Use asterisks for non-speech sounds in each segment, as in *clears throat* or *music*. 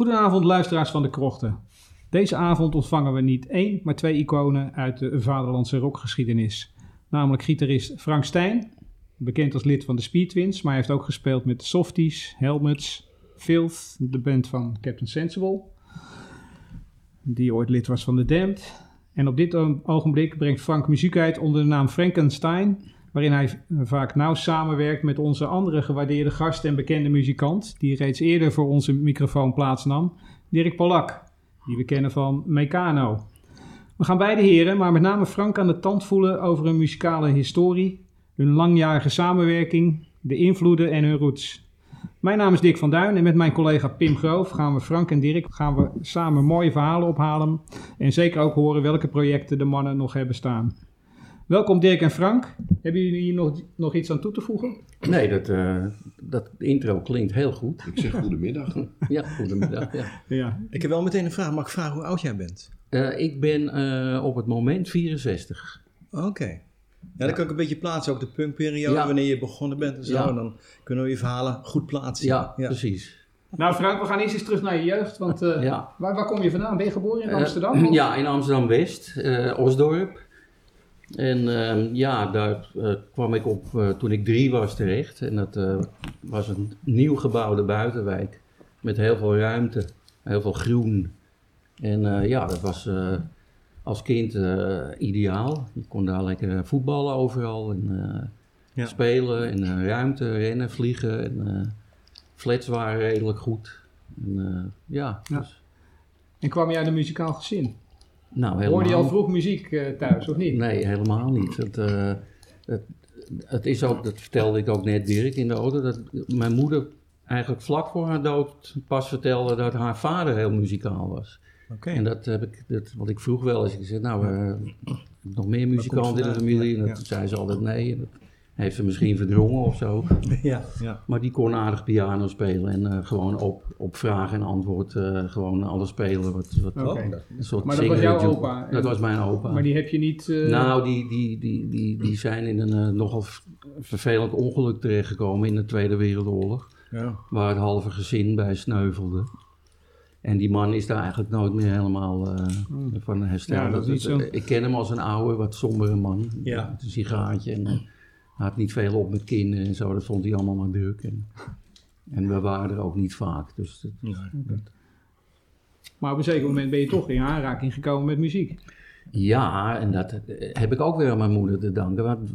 Goedenavond luisteraars van de Krochten. Deze avond ontvangen we niet één, maar twee iconen uit de vaderlandse rockgeschiedenis. Namelijk gitarist Frank Stijn, bekend als lid van de Speed Twins, maar hij heeft ook gespeeld met de Softies, Helmets, Filth, de band van Captain Sensible, die ooit lid was van The Damned. En op dit ogenblik brengt Frank muziek uit onder de naam Frankenstein, waarin hij v- vaak nauw samenwerkt met onze andere gewaardeerde gast en bekende muzikant, die reeds eerder voor onze microfoon plaatsnam, Dirk Polak, die we kennen van Meccano. We gaan beide heren, maar met name Frank aan de tand voelen over hun muzikale historie, hun langjarige samenwerking, de invloeden en hun roots. Mijn naam is Dick van Duin en met mijn collega Pim Groof gaan we Frank en Dirk gaan we samen mooie verhalen ophalen en zeker ook horen welke projecten de mannen nog hebben staan. Welkom Dirk en Frank. Hebben jullie hier nog, nog iets aan toe te voegen? Nee, dat, eh, dat intro klinkt heel goed. Ik zeg goedemiddag. *laughs* Ja, goedemiddag. Ja. Ja, Ik heb wel meteen een vraag. Mag ik vragen hoe oud jij bent? Eh, ik ben eh, op het moment 64. Oké. Ja, dan kan ik een beetje plaatsen, ook de punkperiode, Ja. wanneer je begonnen bent en zo. Ja. En dan kunnen we je verhalen goed plaatsen. Ja, precies. Nou Frank, we gaan eerst eens terug naar je jeugd, want eh, Ja. waar, waar kom je vandaan? Ben je geboren in Amsterdam? of? *clears throat* ja, in Amsterdam-West, eh, Osdorp. En ehm, ja, daar eh, kwam ik op eh, toen ik drie was terecht. En dat eh, was een nieuw gebouwde buitenwijk met heel veel ruimte, heel veel groen. En eh, ja, dat was eh, als kind eh, ideaal. Je kon daar lekker voetballen overal en eh, Ja. spelen en ruimte, rennen, vliegen. En, eh, flats waren redelijk goed. En, eh, ja, Ja. dus- En kwam je uit een muzikaal gezin? Nou helemaal. Hoorde je al vroeg muziek eh, thuis, of niet? Nee, helemaal niet. Het, eh, het, het is ook, dat vertelde ik ook net Dirk in de auto, dat mijn moeder eigenlijk vlak voor haar dood pas vertelde dat haar vader heel muzikaal was. Oké. En dat heb ik, dat, wat ik vroeg wel eens, ik zei, nou, eh, nog meer muzikanten in de familie? En Ja, dat zei ze altijd nee. En dat heeft ze misschien verdrongen of zo. *laughs* Ja, ja. Maar die kon aardig piano spelen en eh, gewoon op, op vraag en antwoord eh, gewoon alles spelen. Wat, wat, Oké. Oh, dat- een soort Maar dat was jouw opa? Dat was mijn opa. Maar die heb je niet... eh, Nou, die, die, die, die, die zijn in een eh, nogal vervelend ongeluk terechtgekomen in de Tweede Wereldoorlog. ja. Waar het halve gezin bij sneuvelde. En die man is daar eigenlijk nooit meer helemaal eh, van hersteld. Ja. Ik ken hem als een oude, wat sombere man. Ja. Met een sigaartje. En, had niet veel op met kinderen en zo. Dat vond hij allemaal maar druk. En, en we waren er ook niet vaak. Dus dat. Maar op een zeker moment ben je toch in aanraking gekomen met muziek. Ja, en dat eh, heb ik ook weer aan mijn moeder te danken. Want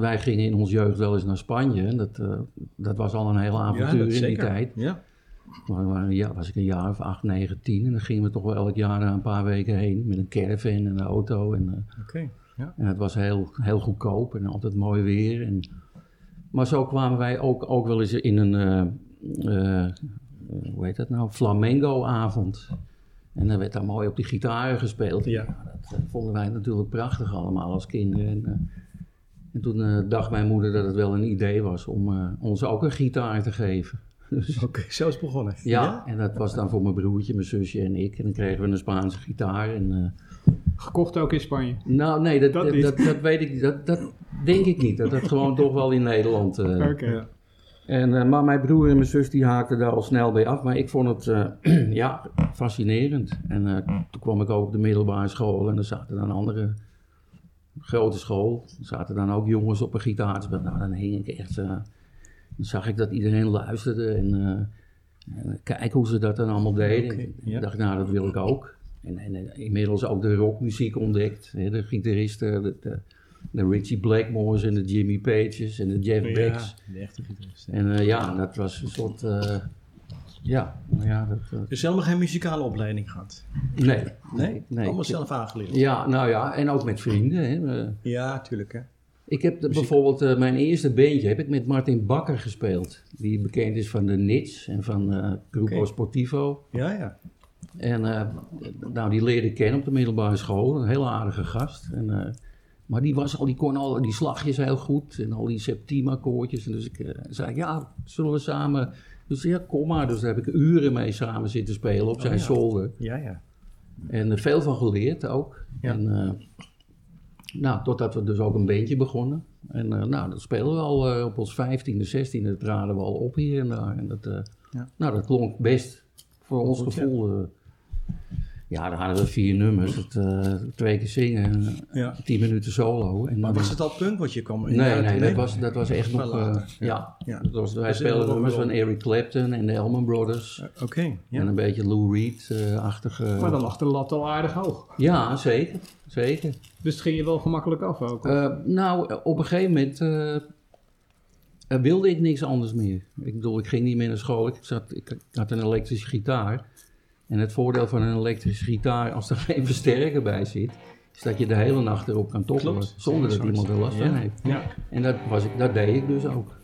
wij gingen in ons jeugd wel eens naar Spanje. En dat, eh, dat was al een hele avontuur in die tijd. Ja. Maar ja, was ik een jaar of acht, negen, tien. En dan gingen we toch wel elk jaar een paar weken heen. Met een caravan en een auto. En, eh, Oké. Ja. en het was heel, heel goedkoop en altijd mooi weer. En, maar zo kwamen wij ook, ook wel eens in een, eh, eh, hoe heet dat nou, flamengo-avond. En dan werd daar mooi op die gitaren gespeeld. Ja. dat eh, vonden wij natuurlijk prachtig allemaal als kinderen. En, en toen dacht mijn moeder dat het wel een idee was om ons ook een gitaar te geven. *laughs* Dus, Oké, zo is het begonnen. ja, en dat was dan voor mijn broertje, mijn zusje en ik. En dan kregen we een Spaanse gitaar. En, eh, Gekocht ook in Spanje. nou, nee, dat, Dat dat, niet. dat, dat weet ik niet. Dat, dat denk ik niet. Dat dat gewoon toch wel in Nederland. eh, Oké. Ja. en, eh, maar mijn broer en mijn zus die haakten daar al snel bij af. Maar ik vond het eh, *clears throat* ja, fascinerend. En eh, toen kwam ik ook op de middelbare school. En er zaten dan andere grote school. Er zaten dan ook jongens op een gitaar. Nou, dan hing ik echt... eh, dan zag ik dat iedereen luisterde. En, eh, en kijk hoe ze dat dan allemaal deden. Ik dacht, nou, dat wil ik ook. En, en, en inmiddels ook de rockmuziek ontdekt. Hè, de gitaristen, de, de, de Richie Blackmores en de Jimmy Pages en de Jeff Becks. Ja, de echte gitarist. En eh, ja, dat was een soort. eh, ja, nou ja, dat. eh, Dus helemaal geen muzikale opleiding gehad? nee, Nee? nee. Allemaal zelf aangeleerd? Ja, nou ja, en ook met vrienden. Hè. Eh, Ja, tuurlijk hè. Ik heb de- bijvoorbeeld eh, mijn eerste bandje heb ik met Martin Bakker gespeeld. Die bekend is van de Nits en van eh Grupo. Sportivo. Ja, ja. En eh, nou, die leerde ik kennen op de middelbare school. Een hele aardige gast. En, maar die, was al, die kon al die slagjes heel goed. En al die septima koortjes. En dus ik zei, ja, zullen we samen... Dus ja, kom maar. Dus daar heb ik uren mee samen zitten spelen op zijn Oh, ja. zolder. Ja, ja. En er veel van geleerd ook. Ja. En, nou, totdat we dus ook een bandje begonnen. En eh, nou, dat spelen we al eh, op ons 15e, 16e, traden we al op hier en daar. En dat, eh, Ja. Nou, dat klonk best voor ons gevoel. Eh. ja, dan hadden we vier nummers, het, eh, twee keer zingen, en, ja. tien minuten solo. En, Maar was het al punk wat je kwam? Nee, nee, dat was, dat was echt nog... eh, ja. Dat was, wij Dus speelden nummers van. Eric Clapton en de Allman Brothers. Oké, ja. En een beetje Lou Reed-achtige... Maar dan lag de lat al aardig hoog. Ja, zeker. Zeker. Dus het ging je wel gemakkelijk af ook. Eh, nou, op een gegeven moment eh, eh, wilde ik niks anders meer. Ik bedoel, ik ging niet meer naar school. Ik, zat, ik, ik had een elektrische gitaar. En het voordeel van een elektrische gitaar, als er *laughs* geen versterker bij zit, is dat je de hele nacht erop kan toppelen zonder dat iemand er last van heeft. Ja. En dat, was ik, dat deed ik dus ook.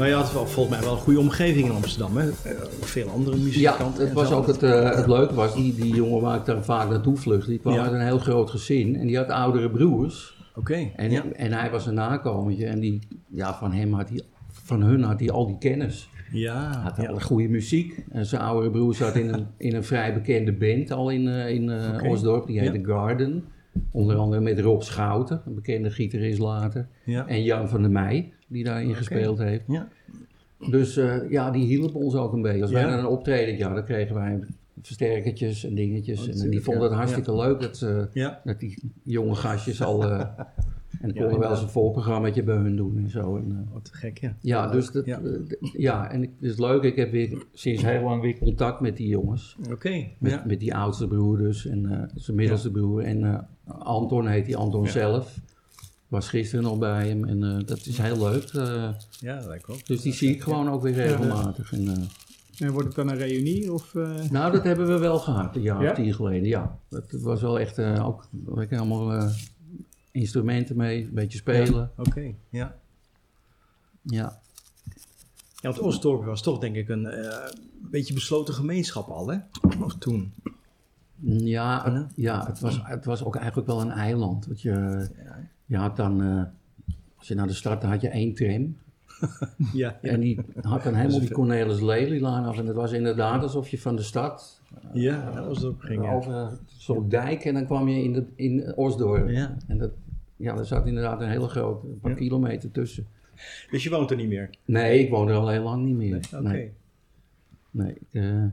Maar je had wel, volgens mij wel een goede omgeving in Amsterdam, hè? Eh, Veel andere Ja, muzikanten. het en was ook het, eh, het leuke was, die, die jongen waar ik daar vaak naartoe vluchtte, die kwam Ja. uit een heel groot gezin en die had oudere broers. Oké, En, ja. en hij was een nakomertje en die, ja, van hem had hij, van hun had hij al die kennis. Ja, had ja. goede muziek. En zijn oudere broer zat in een, in een vrij bekende band al in, eh, in Oké. Osdorp, die heette Ja. Garden. Onder andere met Rob Schouten, een bekende gitarist later. Ja. En Jan van der Meij, die daarin gespeeld heeft. Ja. Dus eh, ja, die hielpen ons ook een beetje. Als wij naar een optreden, ja, dan kregen wij versterkertjes en dingetjes. Oh, en die vonden het hartstikke leuk dat, ze, Ja. dat die jonge gastjes al... *laughs* eh, en konden wel eens inderdaad. een volprogrammaatje bij hun doen en zo. En, eh, Wat te gek, ja. ja, dus dat, Ja. ja. ja, en het is leuk. Ik heb weer sinds heel lang weer contact met die jongens. Oké, Met, ja. met die oudste broer dus en eh, zijn middelste broer. En eh, Anton heet die Anton Ja. zelf. Was gisteren nog bij hem en eh, dat is heel leuk. eh, Ja, dat lijkt ook. dus die zie ik gewoon ook weer regelmatig. En, eh, En wordt het dan een reunie? Of, eh, nou, dat hebben we wel gehad, een jaar Ja? of tien geleden. Ja, dat was wel echt eh, ook ik helemaal eh, instrumenten mee, een beetje spelen. Oké, ja. Ja. Ja, want Osdorp was toch denk ik een eh, beetje besloten gemeenschap al, hè? Of toen. Ja, het, ja het, was, het was ook eigenlijk wel een eiland. Want je, je had dan, eh, als je naar de stad had je één tram. Ja, *laughs* ja. En die had dan helemaal die Cornelis Lelylaan af. En het was inderdaad alsof je van de stad ja naar Osdorp ging. ja. over zo'n dijk en dan kwam je in, de, in Osdorp. Ja. En dat, ja, er zat inderdaad een hele grote, een paar Ja. kilometer tussen. Dus je woont er niet meer? Nee, ik woon er al heel lang niet meer. Oké. Nee, nee. eh,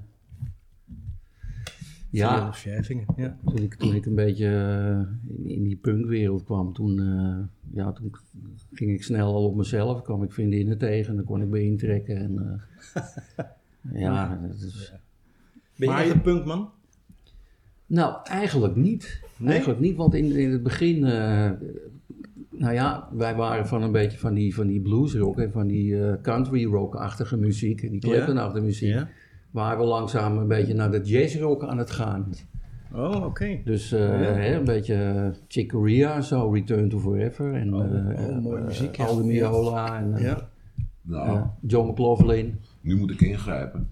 ja, Vervingen, ja. Toen ik, toen ik een beetje eh, in, in die punkwereld kwam, toen, eh, ja, toen ging ik snel al op mezelf. kwam ik vriendinnen tegen en dan kon ik bij intrekken. En, eh, *laughs* ja, dat is, Ben je Maar echt je- een punkman? nou, eigenlijk niet. Nee? Eigenlijk niet, want in, in het begin, eh, nou ja, wij waren van een beetje van die, van die bluesrock en van die eh, country rock-achtige muziek, en die. Clapton-achtige muziek. Ja. Waren we langzaam een beetje naar de jazzrock aan het gaan. Oh, oké. Dus eh, Ja. hè, een beetje Chick Corea, zo Return to Forever. En Oh, eh, oh, mooie eh, muziek, Meola en eh, Ja. Nou, John McLaughlin. Nu moet ik ingrijpen.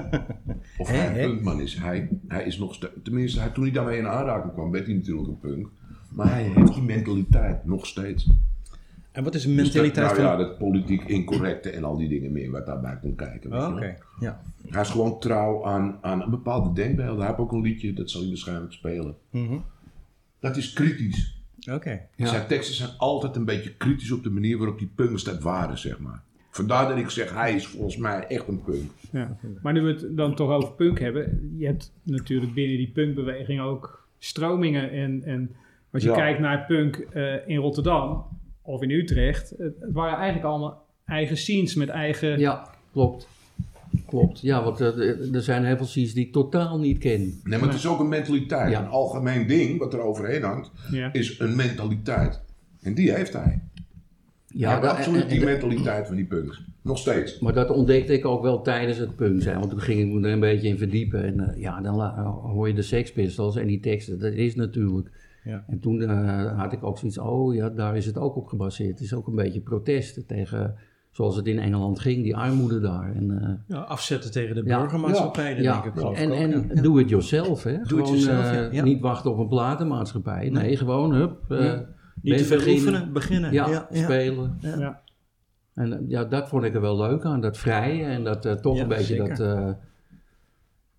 *laughs* of hij een punkman is. Hij, hij is nog steeds, tenminste, hij, toen hij daarmee in aanraking kwam, werd hij natuurlijk een punk. Maar hij heeft die mentaliteit nog steeds. En wat is de Dus dat- mentaliteit nou van... ja, dat politiek incorrecte en al die dingen meer wat daarbij komt kijken. Oh, oké. Ja. Hij is gewoon trouw aan, aan een bepaalde denkbeelden. Hij heeft ook een liedje, dat zal hij waarschijnlijk spelen. Mhm. Dat is kritisch. Oké. Ja. Zijn teksten zijn altijd een beetje kritisch op de manier waarop die punks dat waren, zeg maar. Vandaar dat ik zeg, hij is volgens mij echt een punk. ja. Maar nu we het dan toch over punk hebben. Je hebt natuurlijk binnen die punkbeweging ook stromingen. En, en als je Ja. kijkt naar punk eh, in Rotterdam of in Utrecht. Het, waren eigenlijk allemaal eigen scenes met eigen... Ja, klopt. Klopt. Ja, want eh, er zijn heel veel scenes die ik totaal niet ken. Nee, maar het is ook een mentaliteit. Ja. Een algemeen ding wat er overheen hangt, Ja. is een mentaliteit. En die heeft hij. Ja, dat- absoluut en- die en- mentaliteit van die punks. Nog steeds. Maar dat ontdekte ik ook wel tijdens het punk zijn. Want toen ging ik me er een beetje in verdiepen. En eh, ja, dan hoor je de Sex Pistols en die teksten. Dat is natuurlijk. Ja. En toen eh, had ik ook zoiets. Oh ja, daar is het ook op gebaseerd. Het is ook een beetje protest tegen. Zoals het in Engeland ging, die armoede daar. En, eh, Ja, afzetten tegen de burgermaatschappij, dat ja, denk ik en, ik ook. en ja. doe het yourself, hè? it gewoon yourself, eh, ja, ja. niet wachten op een platenmaatschappij. Nee, gewoon hup. Niet te veel beginnen. oefenen, beginnen. Ja, ja, ja. spelen. Ja. En eh, ja, dat vond ik er wel leuk aan, dat vrije en dat eh, toch Ja, een beetje zeker. dat... eh,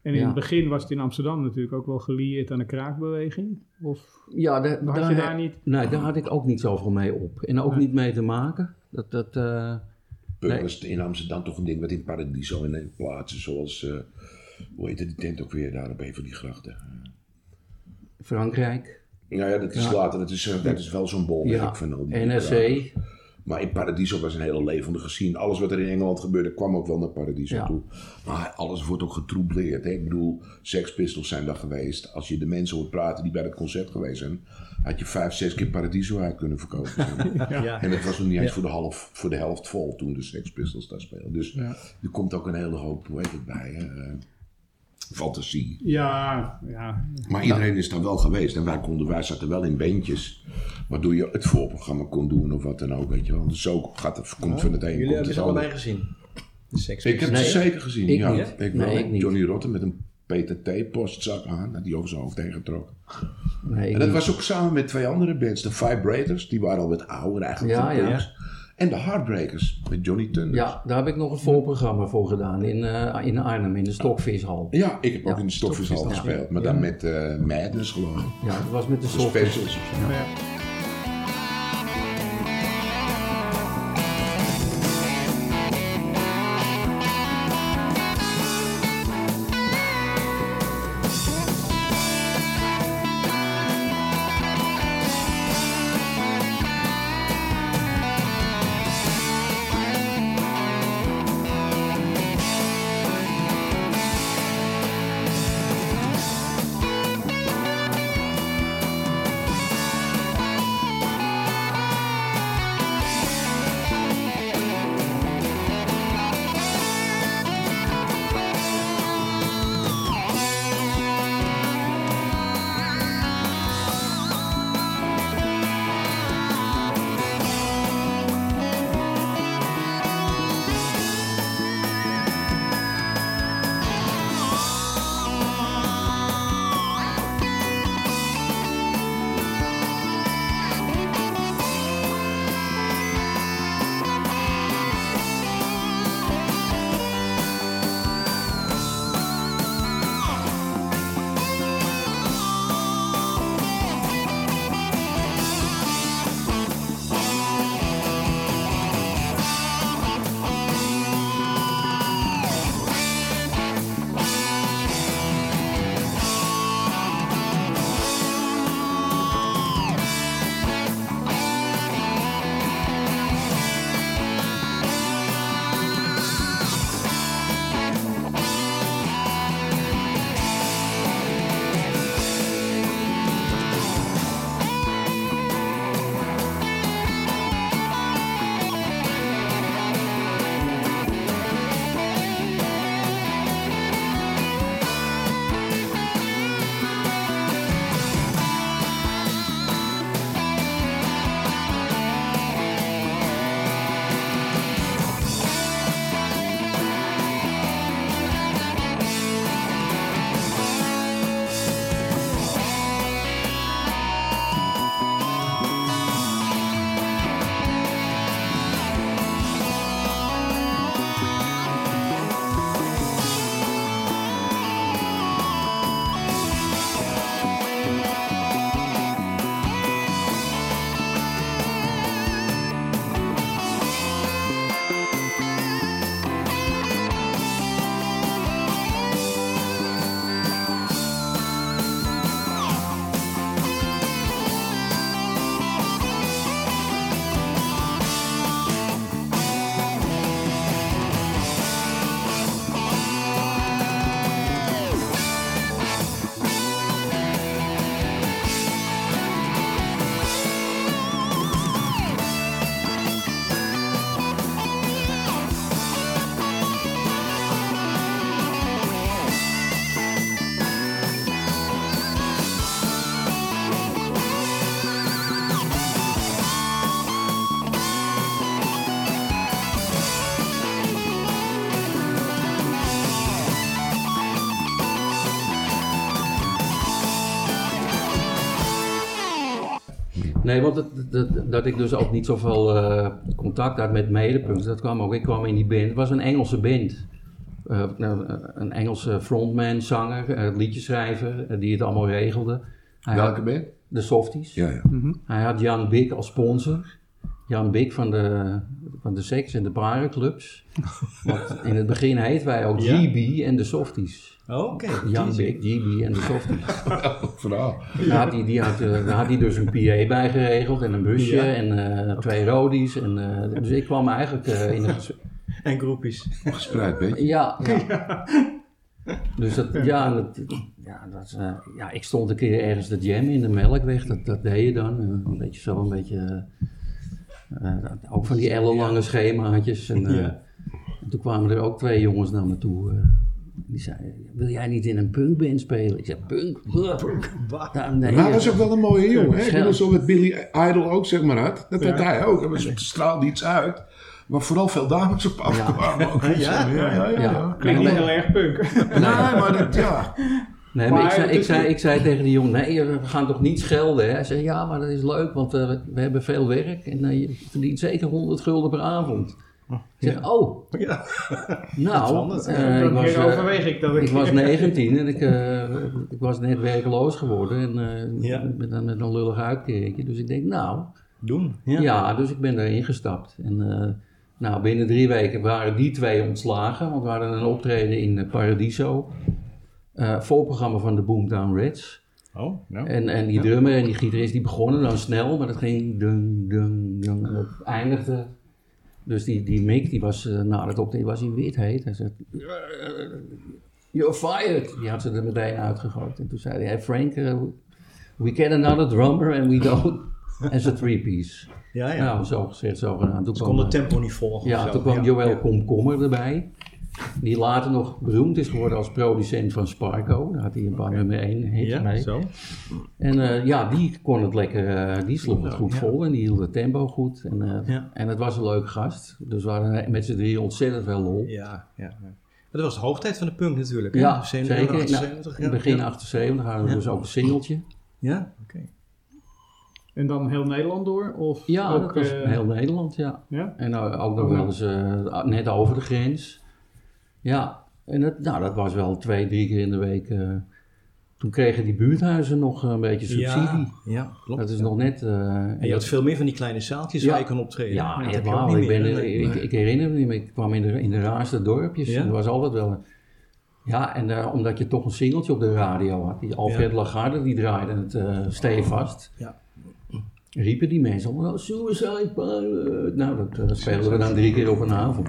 En in Ja. het begin was het in Amsterdam natuurlijk ook wel gelieerd aan de kraakbeweging. Of ja, had daar, je daar niet... Nee, daar had ik ook niet zoveel mee op. En ook Nee. niet mee te maken. Dat, dat, eh, Punk Nee. was in Amsterdam toch een ding wat in Paradiso en in plaatsen zoals, eh, hoe heet het, die tent ook weer daar op een van die grachten. Frankrijk, Nou ja, dat is Ja. later, dat is, eh, dat is wel zo'n bolwerk ja, van al die NRC. Maar in Paradiso was een hele levendige scene. Alles wat er in Engeland gebeurde, kwam ook wel naar Paradiso Ja. toe. Maar alles wordt ook getroubleerd. Hè? Ik bedoel, Sex Pistols zijn daar geweest. Als je de mensen hoort praten die bij dat concert geweest zijn, had je vijf, zes keer Paradiso uit kunnen verkopen. *laughs* Ja. En het was nog niet eens Ja. voor, de half, voor de helft vol toen de Sex Pistols daar speelden. Dus er komt ook een hele hoop, hoe heet het bij, hè? Fantasie. Ja, ja. Maar iedereen is daar wel geweest. En wij, konden, wij zaten wel in bandjes. Waardoor je het voorprogramma kon doen of wat dan ook. Weet je wel. Dus zo gaat het, komt van het een. Jullie hebben het allebei gezien. Ik heb Pistols. het Nee, zeker gezien. ik ja, niet. Ik Nee, wel. ik niet. Johnny Rotten met een PTT-postzak aan. Die over zijn hoofd heen getrokken. Nee, En dat niet. was ook samen met twee andere bands. De Vibrators, die waren al wat ouder eigenlijk. Ja, ja. En de Heartbreakers met Johnny Thunder. Ja, daar heb ik nog een voorprogramma voor gedaan in, eh, in Arnhem, in de Stokvishal. Ja, ik heb ook Ja, in de Stokvishal gespeeld. Maar dan met eh, Madness geloof ik. Ja, dat was met de De Stokvishal. specials. Nee, want het- dat, dat ik dus ook niet zoveel eh, contact had met medepunks, dat kwam ook. Ik kwam in die band, het was een Engelse band. Eh, nou, eh, een Engelse frontman, zanger, eh, liedjeschrijver, die het allemaal regelde. Hij Welke had band? de Softies. Ja, ja. Hij had Jan Bik als sponsor. Jan Bik van de, van de seks- en de parenclubs. Want in het begin heet wij ook Ja. GB en de Softies. Oké. Jan Bik, GB en de Softies. *laughs* Verhaal. Daar had hij, die had, eh, daar had hij dus een PA bij geregeld en een busje Ja. en eh, twee rodies. En, eh, dus ik kwam eigenlijk eh, in het... En groepjes. Gespreid beetje. Ja, ja. Dus dat, ja, dat, ja, dat, is, ja, ik stond een keer ergens de jam in de Melkweg, dat, dat deed je dan. Een beetje zo, een beetje, ook van die ellenlange schemaatjes. En, eh, Ja. en toen kwamen er ook twee jongens naar me toe. eh, Die zei, wil jij niet in een punkband spelen? Ik zei, punk? Punk? Waar? nee, Maar hij was ook wel een mooie jongen. Hè? Ik Scherp. bedoel, zo wat Billy Idol ook zeg maar had. Dat had hij ook. Hij straalde iets uit. Maar vooral veel dames op afkwamen. ook. Ja? ja, ja, ja. ja. Ja. Klinkt Nee, niet maar- heel erg punk. Nee, maar dat, ja. *laughs* Nee, maar, Maar ik, zei, ik, zei, ik zei tegen die jongen, nee, we gaan toch niet schelden? Hè? Hij zei, ja, maar dat is leuk, want eh, we, hebben veel werk en eh, je verdient zeker 100 gulden per avond. Ik zeg, oh, Ja. *laughs* nou, anders. eh, ik, was, eh, overweeg ik dat ik... ik was 19 en ik, eh, ik was net werkeloos geworden en eh, Ja. met, een, met een lullig uitkeringje. Dus ik denk, nou, Doen. ja. dus ik ben erin gestapt. En eh, nou, binnen drie weken waren die twee ontslagen, want we hadden een optreden in eh, Paradiso. Eh voorprogramma van de Boomtown Reds. Oh, nou. En, en die drummer en die gitarist die begonnen dan snel, maar dat ging dung, dung, dung. En dat eindigde. Dus die, die Mick, die was eh, na het optreden was hij wit heet. Hij zei, you're fired. Die had ze er meteen uitgegooid. En toen zei hij, hey Frank, eh, we get another drummer and we go *laughs* as a three-piece. Ja, ja. Nou, zo gezegd, zo gedaan. Toen Ze eh, het tempo niet volgen. ja, toen kwam Ja. Joël. Komkommer erbij. Die later nog beroemd is geworden als producent van Sparko. Daar had hij een paar nummer 1 hits Ja, mee. zo. En eh, ja, die kon het lekker, eh, die sloeg het goed Ja. vol en die hield het tempo goed. En, eh, Ja. en het was een leuke gast. Dus we hadden met z'n drieën ontzettend veel lol. Ja, ja. ja. Dat was de hoogtijd van de punk natuurlijk. hè? Ja, 77, zeker. 78, Nou, ja. begin ja. 78 hadden we Ja. dus ook een singeltje. Ja, oké. En dan heel Nederland door? Of Ja, ook, dat was heel Nederland, ja. Ja? En ook nog wel eens eh, net over de grens. Ja, en dat, nou, dat was wel twee, drie keer in de week. eh, toen kregen die buurthuizen nog een beetje subsidie. Ja, ja, klopt. Dat is ja. nog net... eh, En je had veel meer van die kleine zaaltjes Ja. waar je kon optreden. Ja, dat echt heb je ook waar. niet Ik, ben, meer, hè? ik, ik herinner me niet meer. Ik kwam in de, in de raarste dorpjes. Er was altijd wel... een- Ja, en eh, omdat je toch een singeltje op de radio had. Die Alfred Lagarde, die draaide het eh stevast. Ja. Riepen die mensen allemaal, oh, Suicide Pilot. Nou, dat spelen we dan drie keer op een avond.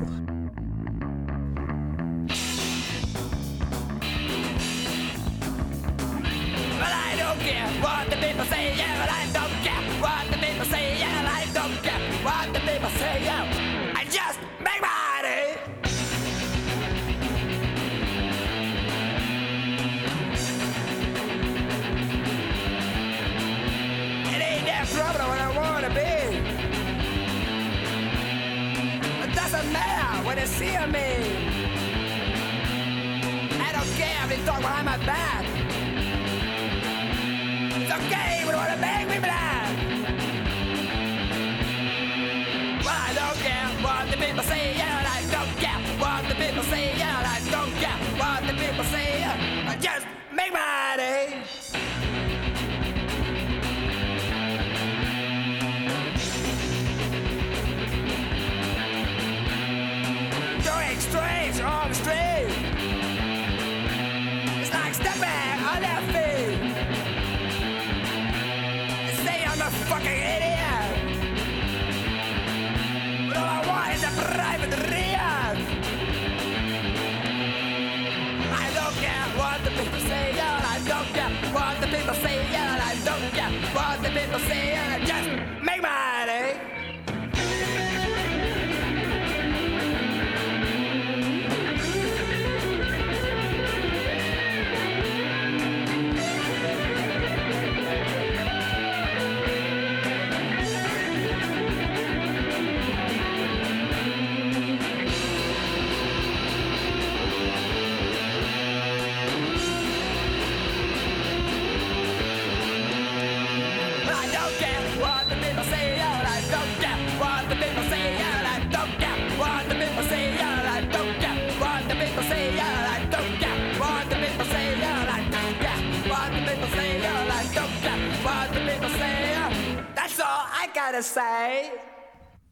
Say,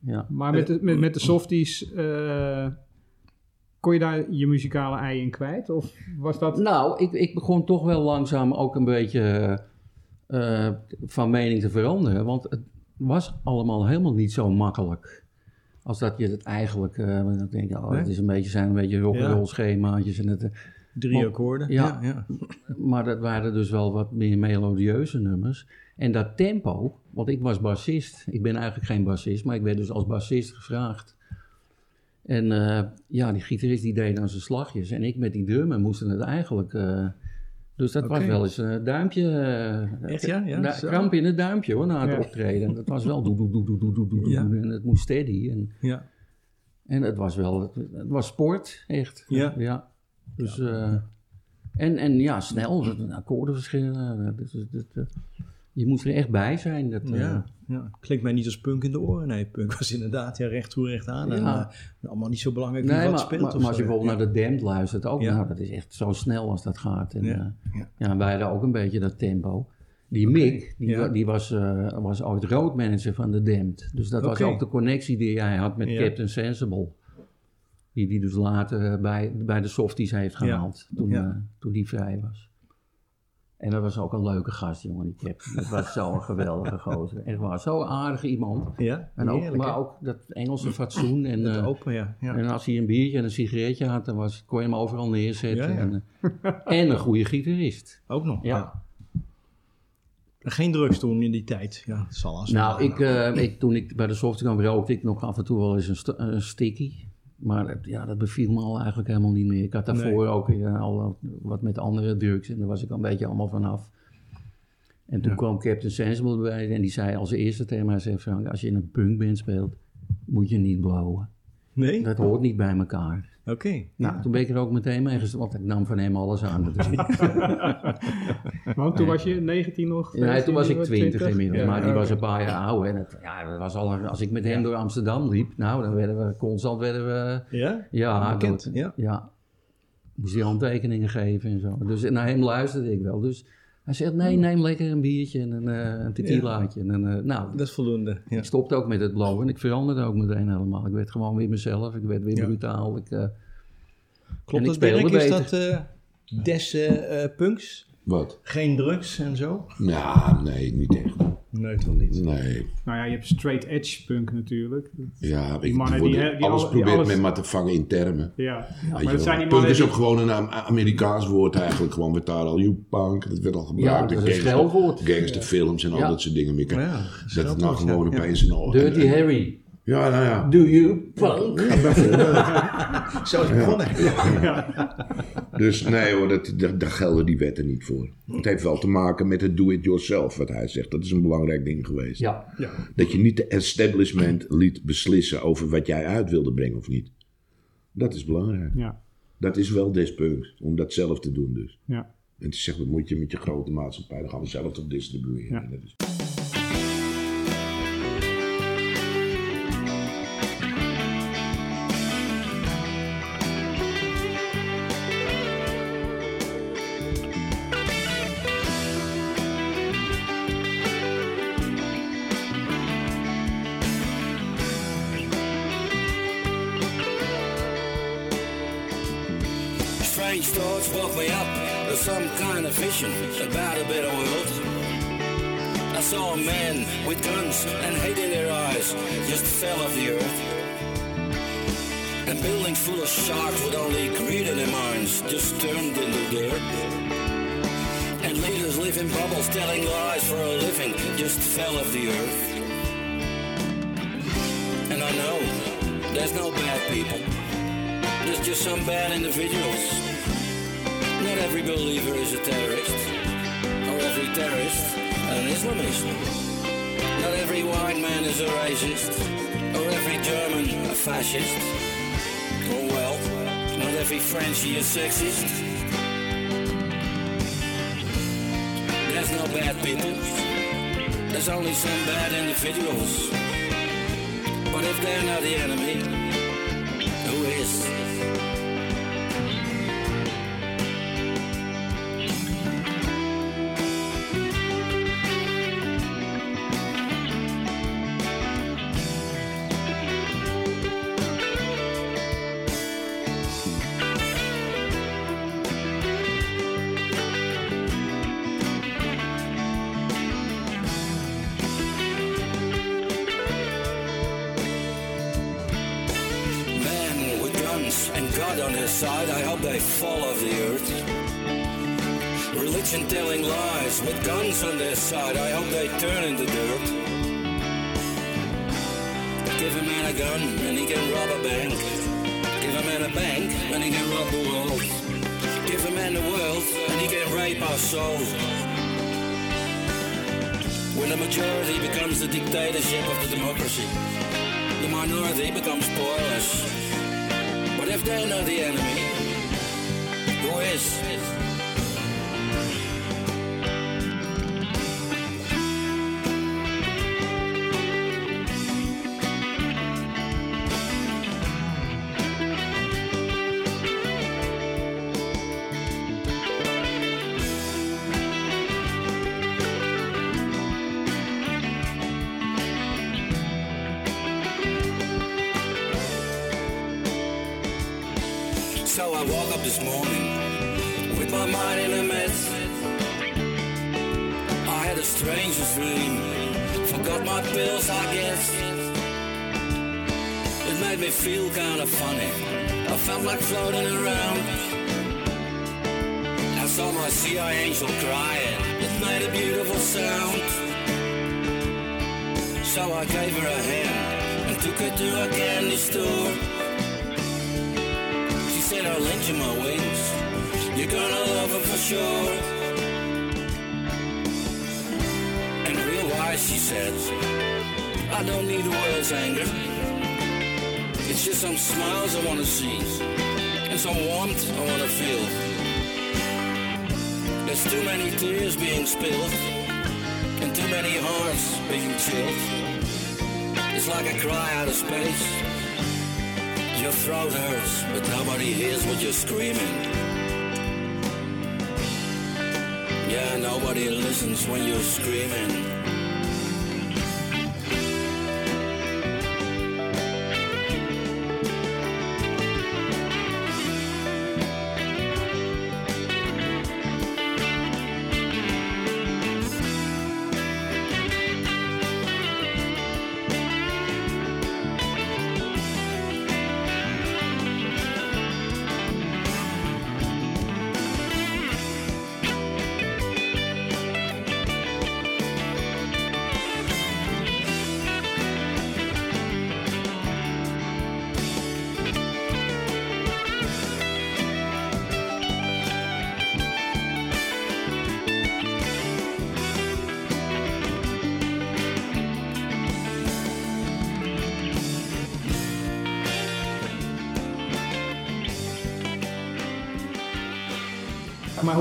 Ja. Maar met de, met, met de softies, eh, kon je daar je muzikale ei in kwijt? Of was dat... Nou, ik, ik begon toch wel langzaam ook een beetje eh, van mening te veranderen. Want het was allemaal helemaal niet zo makkelijk. Als dat je het eigenlijk... eh dan denk je, oh, het is een beetje, zijn een beetje rock'n'roll Ja. schemaatjes. En het, Drie akkoorden. ja. Ja, ja. maar dat waren dus wel wat meer melodieuze nummers. En dat tempo, want ik was bassist. Ik ben eigenlijk geen bassist, maar ik werd dus als bassist gevraagd. En eh, ja, die gitarist die deed dan zijn slagjes. En ik met die drummen moesten het eigenlijk... Eh, dus dat was wel eens een duimpje. Echt, ja? ja kramp in het duimpje hoor, na het optreden. Dat was wel doe, doe, doe, doe, doe, doe, En het moest steady. En, ja. en het was wel, het was sport, echt. Ja. ja. Dus, en, en ja, snel, akkoorden verschillen. Dus, dus, dus, je moest er echt bij zijn. Dat, eh, Ja, ja. Klinkt mij niet als punk in de oren. Nee, punk was inderdaad ja, recht toe, recht aan. En eh, allemaal niet zo belangrijk Nee, wat maar, speelt. maar, als je bijvoorbeeld naar de Damned luistert ook, nou, dat is echt zo snel als dat gaat. En, Ja. ja. Ja. wij hadden ook een beetje dat tempo. Die Mick, die, die was, eh, was ooit roadmanager van de Damned. Dus dat was ook de connectie die hij had met. Captain Sensible. Die die dus later eh, bij, bij de Softies heeft gehaald, toen, eh, toen die vrij was. En dat was ook een leuke gast, jongen, die Captain. Dat was zo'n *laughs* geweldige gozer. Echt waar, zo'n aardige iemand. Ja, En ook, heerlijk, maar ook dat Engelse fatsoen. En, Het eh, open, ja. ja. en als hij een biertje en een sigaretje had, dan was, kon je hem overal neerzetten. Ja, ja. En, eh, *laughs* en een goede gitarist. Ook nog. Ja. Geen drugs toen in die tijd. Ja, zal als Nou, ik, eh, ik, toen ik bij de software rookte ik nog af en toe wel eens een, st- een sticky. Maar dat- ja, dat beviel me al eigenlijk helemaal niet meer. Ik had daarvoor ook eh, al wat met andere drugs en daar was ik al een beetje allemaal vanaf. En toen Ja. kwam Captain Sensible bij en die zei als eerste tegen mij, zei Frank, als je in een punkband speelt, moet je niet blowen. Nee? Dat hoort niet bij elkaar. Oké. Nou, toen ben ik er ook meteen mee gestopt, want ik nam van hem alles aan. Want *laughs* toen was je 19 nog? Ja, toen 15, was ik 20 inmiddels, Ja, maar die was een paar jaar ouder. En het, ja, dat was al, als ik met hem door Amsterdam liep, nou, dan werden we constant werden we, Ja? ja, Bekend, dat- ja. ja. Moest hij handtekeningen geven en zo. Dus naar hem luisterde ik wel. Dus hij zegt, nee, neem lekker een biertje en een, eh, een tequilaatje. En, een, eh, nou, Dat is voldoende. Ja. ik stopte ook met het blowen en ik veranderde ook meteen helemaal. Ik werd gewoon weer mezelf, ik werd weer Ja. brutaal. Ik, eh, Klopt ik dat, Dirk? Is beter. dat eh, des punks? Wat? Geen drugs en zo? Nou, nee, niet echt. Nee, toch niet. Nee. Nou ja, je hebt straight edge punk natuurlijk. Ja, ik, mannen die die- die alles alle- die probeert alles- men maar te vangen in termen. Ja, maar dat wel. zijn die Punk is die- ook gewoon een Am- Amerikaans woord eigenlijk. Gewoon werd daar al, you punk, dat werd al Ja, gebruikt. dat in is. Gangsterfilms en al Ja. dat soort dingen meer. Ja, dat het nou gewoon ja. opeens een... Dirty en- en- Harry, Ja, nou ja. do you punk? *laughs* Zo is het begonnen. Dus nee hoor, dat, dat, daar gelden die wetten niet voor. Het heeft wel te maken met het do-it-yourself, wat hij zegt. Dat is een belangrijk ding geweest. Ja, Dat je niet de establishment liet beslissen over wat jij uit wilde brengen of niet. Dat is belangrijk. Ja, Dat is wel des punks, om dat zelf te doen dus. ja. En te zeggen, wat moet je met je grote maatschappij, dan gaan we zelf toch distribueren. Ja. Kind about a better world. I saw a man with guns and hate in their eyes just fell off the earth. And buildings full of sharks with only greed in their minds just turned into dirt. And leaders live in bubbles telling lies for a living just fell off the earth. And I know there's no bad people. There's just some bad individuals. Not every believer is a terrorist, or every terrorist an Islamist. Not every white man is a racist, or every German a fascist. Oh well, not every Frenchie is sexist. There's no bad people. There's only some bad individuals. But if they're not the enemy, who is? With guns on their side, I hope they turn into dirt. Give a man a gun and he can rob a bank. Give a man a bank and he can rob the world. Give a man the world and he can rape our souls. When the majority becomes the dictatorship of the democracy, the minority becomes powerless. But if they're not the enemy, who is? Feel kind of funny. I felt like floating around. I saw my sea angel crying. It made a beautiful sound. So I gave her a hand and took her to a candy store. She said, I'll lend you my wings. You're gonna love her for sure. And real wise, she said, I don't need the world's anger. It's just some smiles I wanna see, and some warmth I wanna feel. There's too many tears being spilled, and too many hearts being chilled. It's like a cry out of space. Your throat hurts, but nobody hears what you're screaming. Yeah, nobody listens when you're screaming.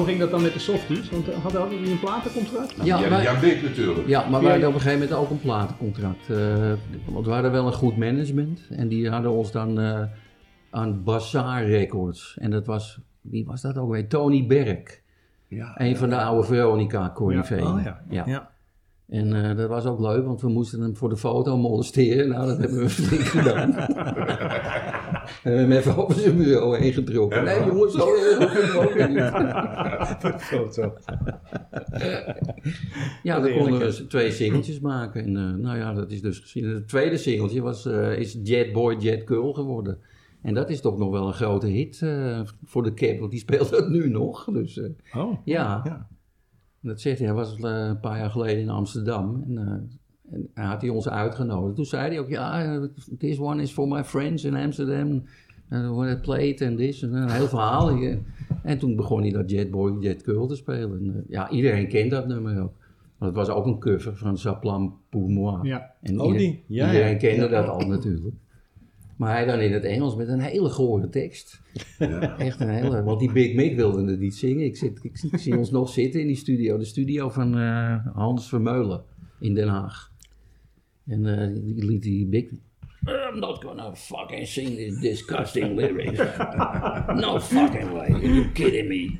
Hoe ging dat dan met de softies? Want eh, hadden, hadden die een platencontract? Ja, Ja, big natuurlijk. Ja, maar Ja, wij hadden op een gegeven moment ook een platencontract. eh, want we hadden wel een goed management. En die hadden ons dan eh, aan Bazaar Records. En dat was, wie was dat ook weer? Tony Berg. Ja, Een van de oude Veronica Corrivee. Oh ja. ja. En eh, dat was ook leuk, want we moesten hem voor de foto molesteren. Nou, dat hebben we *laughs* flink gedaan. en *laughs* we hebben hem even over zijn bureau heen getrokken. Nee jongens, zo erg ook niet. Foto. Ja, dan konden we twee singeltjes maken. En eh, nou ja, dat is dus gezien. Het tweede singeltje was, eh, is Jet Boy Jet Girl geworden. En dat is toch nog wel een grote hit voor de Cap, want die speelt dat nu nog. Dus Oh. ja. Ja. Dat zegt hij. Hij was eh, een paar jaar geleden in Amsterdam. En, eh, en hij had hij ons uitgenodigd. Toen zei hij ook, ja, eh, this one is for my friends in Amsterdam. Uh, when I played and this. En een heel verhaal. En toen begon hij dat Jet Boy Jet Girl te spelen. En, ja, iedereen kent dat nummer ook. Want het was ook een cover van Saplam pour moi. Ja. En Oh, ieder- die. Ja, iedereen ja. kende Ja. dat al natuurlijk. Maar hij dan in het Engels met een hele gore tekst. Echt een hele... Want die Big Mick wilde het niet zingen. Ik, zit, ik, ik zie ons nog zitten in die studio. De studio van eh, Hans Vermeulen in Den Haag. En eh, die liet die Big... I'm not gonna fucking sing these disgusting lyrics. *laughs* no fucking way. Are you kidding me?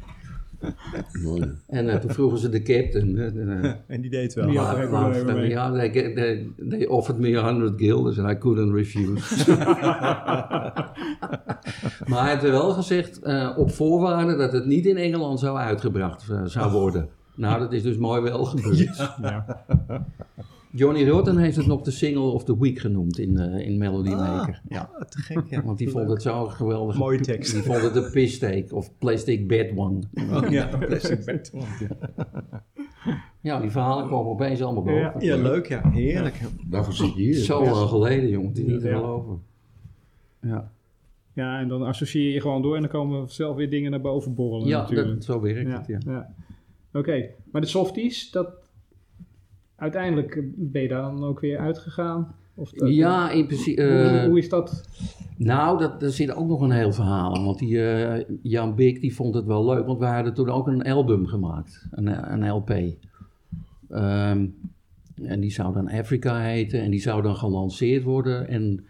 Mooi. En eh, toen vroegen ze de captain. eh, eh, *laughs* En die deed wel. Ja. maar- mee. they, they, they offered me 100 guilders and I couldn't refuse. *laughs* maar hij heeft er wel gezegd, eh, op voorwaarde dat het niet in Engeland zou uitgebracht zou worden. Nou, dat is dus mooi wel gebeurd. Ja. *laughs* Johnny Rotten heeft het nog de single of the week genoemd in, eh, in Melody Maker. Ja. Ah, te gek, ja. Want die vond het zo geweldig. Mooie tekst. Die vond het een piss take of plastic bad one. Oh, ja, *laughs* plastic bed. Ja, die verhalen komen opeens allemaal boven. Ja. Ja, leuk, ja. Heerlijk. Daarvoor zit je hier. Zo lang geleden, jongen. Is niet te Ja. geloven. Ja. Ja, en dan associeer je gewoon door en dan komen zelf weer dingen naar boven borrelen Ja, natuurlijk. dat, zo werkt ja, het, ja. ja. Oké, maar de softies, dat... Uiteindelijk ben je daar dan ook weer uitgegaan? Of dat- Ja, in principe... hoe, eh, hoe is dat? Nou, dat, daar zit ook nog een heel verhaal aan. Want die, eh, Jan Bik die vond het wel leuk. Want we hadden toen ook een album gemaakt. Een, een LP. Ehm, en die zou dan Africa heten. En die zou dan gelanceerd worden. En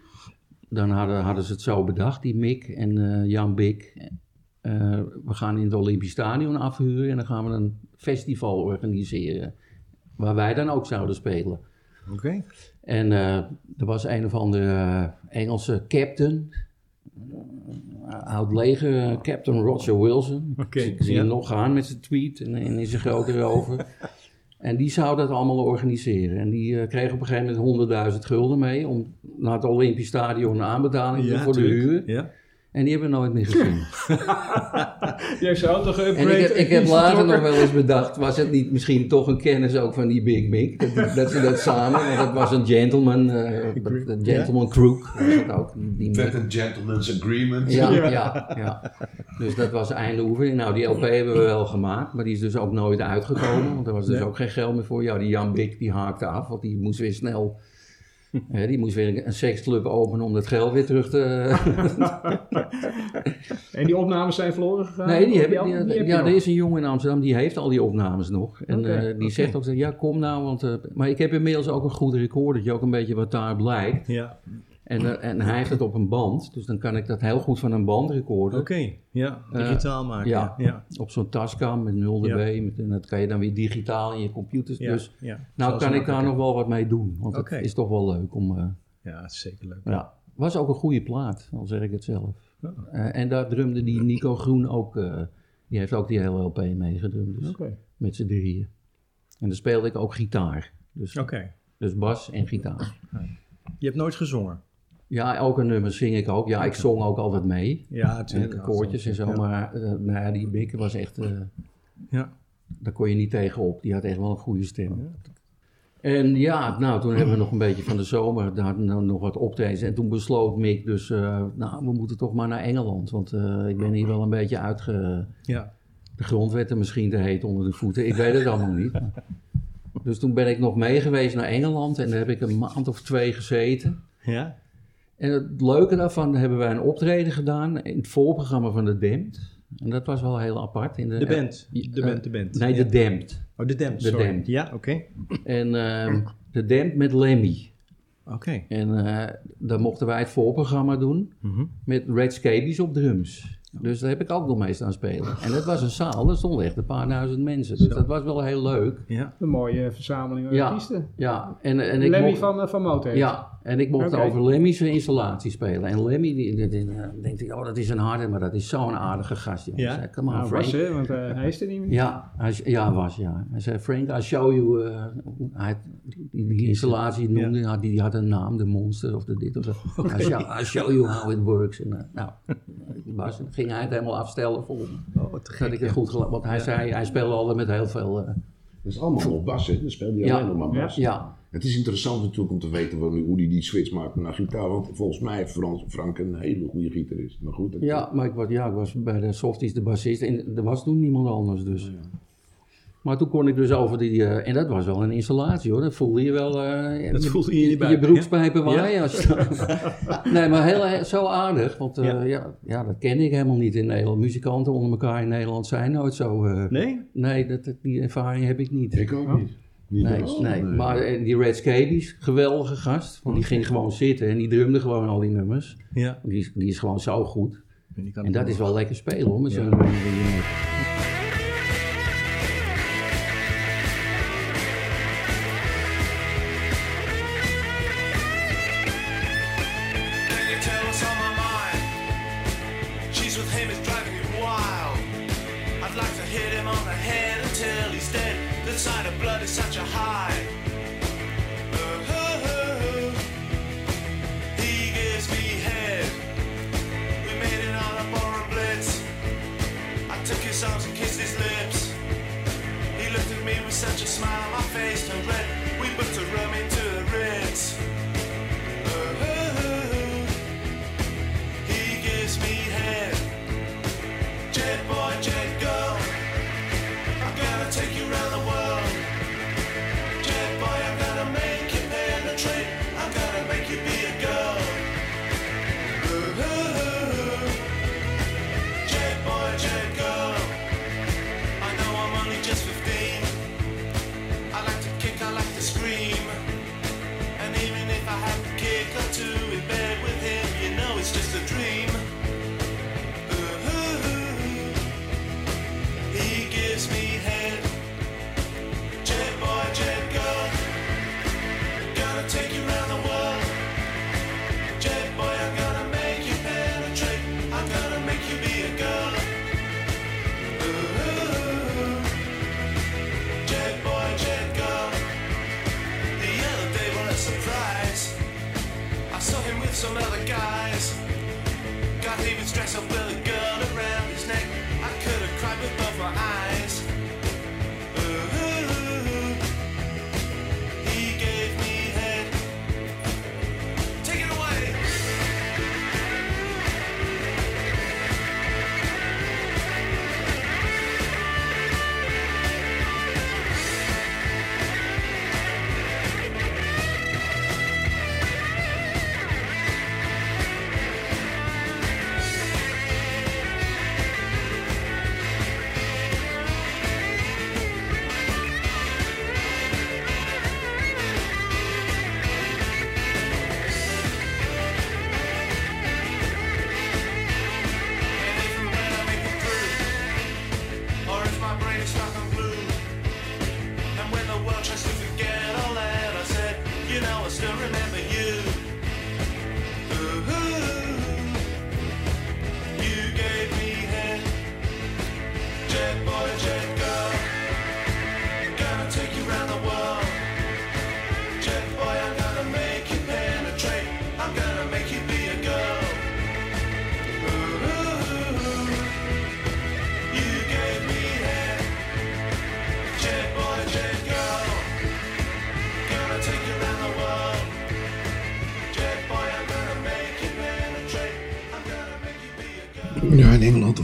dan hadden, hadden ze het zo bedacht, die Mick en eh, Jan Bik. Eh, we gaan in het Olympisch Stadion afhuren. En dan gaan we een festival organiseren. Waar wij dan ook zouden spelen. Oké. En eh, er was een of andere eh, Engelse captain. Uh, oud leger, eh, Captain Roger Wilson. Oké, ik zie ja. hem nog gaan met zijn tweet en, en in zijn grote rover. *laughs* en die zou dat allemaal organiseren. En die eh, kreeg op een gegeven moment 100.000 gulden mee om naar het Olympisch Stadion een aanbetaling voor de huur. Ja. En die hebben we nooit meer gezien. Je heeft zijn auto En ik heb, ik heb later nog wel eens bedacht, was het niet misschien toch een kennis ook van die Big Mick? Dat, ze dat samen, want dat was een gentleman, eh, een gentleman crook. Was het ook, die, die Met een gentleman's agreement. Ja, ja, ja, Dus dat was einde oefening. Nou, die LP hebben we wel gemaakt, maar die is dus ook nooit uitgekomen, want er was dus Nee. ook geen geld meer voor. Ja, die Jan Bik die haakte af, want die moest weer snel... *laughs* die moest weer een seksclub openen om dat geld weer terug te... *laughs* En die opnames zijn verloren gegaan? Nee, die heb die- die heb je ja, er is een jongen in Amsterdam die heeft al die opnames nog. En eh, die zegt ook, ja, kom nou, want... eh, maar ik heb inmiddels ook een goed recordertje, ook een beetje wat daar blijkt. Ja. En, eh, en hij heeft het op een band, dus dan kan ik dat heel goed van een band recorden. Oké. Ja. Eh, Digitaal maken. ja. Ja. Op zo'n Tascam met 0 dB, met, en dat kan je dan weer digitaal in je computers. Ja. Dus nou Zoals kan ik daar nog wel wat mee doen, want Oké. het is toch wel leuk om... eh, Ja, het is zeker leuk. ja, was ook een goede plaat, al zeg ik het zelf. Eh, en daar drumde die Nico Groen ook, die heeft ook die hele LP meegedrumd. Dus met z'n drieën. En dan speelde ik ook gitaar. Dus, dus bas en gitaar. Je hebt nooit gezongen? Ja, elke nummer zing ik ook. Ja, ik zong ook altijd mee. Ja, natuurlijk. de koortjes en zo. Maar eh, nou ja, die Bikke was echt... eh, Ja. daar kon je niet tegenop. Die had echt wel een goede stem. En ja, nou, toen hebben we nog een beetje van de zomer daar nou, nog wat optredens. En toen besloot Mick dus, eh, nou, we moeten toch maar naar Engeland. Want ik ben hier wel een beetje uitge... Ja. de grondwetten misschien te heet onder de voeten. Ik weet het allemaal niet. *laughs* Dus toen ben ik nog mee geweest naar Engeland en daar heb ik een maand of twee gezeten. Ja? En het leuke daarvan hebben wij een optreden gedaan in het voorprogramma van de Damned. En dat was wel heel apart. In de, De band. Ja, De eh, band, de band. Nee, Ja. de Damned. Oh, de Damned, De sorry. Damned. Ja, oké. En ehm, de Damned met Lemmy. Oké. En eh daar mochten wij het voorprogramma doen Mhm. met Red Scabies op drums. Dus daar heb ik ook nog mee staan spelen. En dat was een zaal, daar stonden echt een paar duizend mensen. Dus dat was wel heel leuk. Ja. Een mooie verzameling Ja. artiesten. Ja, en, en ik Lemmy mocht- van, eh, van Motorhead. Ja, en ik mocht Oké. over Lemmy's installatie spelen. En Lemmy, die, die, die, denkt hij, oh dat is een harde, maar dat is zo'n aardige gast. jongens. Ja? Ik zei, Come on, Nou, Frank. was hè, want eh, hij is er niet meer. Ja, hij, ja, was, ja. Hij zei, Frank, I'll show you... eh, hij, die, die installatie noemde, ja. die, die had een naam, de Monster of de dit of dat. *laughs* I'll, show, I'll show you how it works. En, eh, nou, was, ging hij het helemaal afstellen voor me. Oh, Dat gek. ik het goed Want hij zei, hij speelde altijd met heel veel... eh, Dat is allemaal nog bas, hè? Dan speelde hij Ja. alleen nog maar bas. ja, Het is interessant natuurlijk om te weten hoe hoe hij die switch maakt naar gitaar. Want volgens mij heeft Frans, Frank een hele goede gitarist. Maar goed, Ja, maar ik was, ja, ik was bij de Softies de bassist en er was toen niemand anders dus. Maar toen kon ik dus over die, eh, en dat was wel een installatie hoor, dat voelde je wel. eh, Dat je, voelde je in je broekspijpen ja? waaien. Als je- *laughs* nee, maar heel, heel- zo aardig, want eh, Ja. ja. Ja, dat ken ik helemaal niet in Nederland. Muzikanten onder elkaar in Nederland zijn nooit zo. eh, Nee? Nee, dat, dat- die ervaring heb ik niet. Ik ook niet. Niet Nee, nee, maar eh, die Red Scabies, geweldige gast. Want die ging gewoon zitten en die drumde gewoon al die nummers. Ja. Die, is- die is gewoon zo goed. En, die kan En dat is wel lekker spelen hoor, met zo'n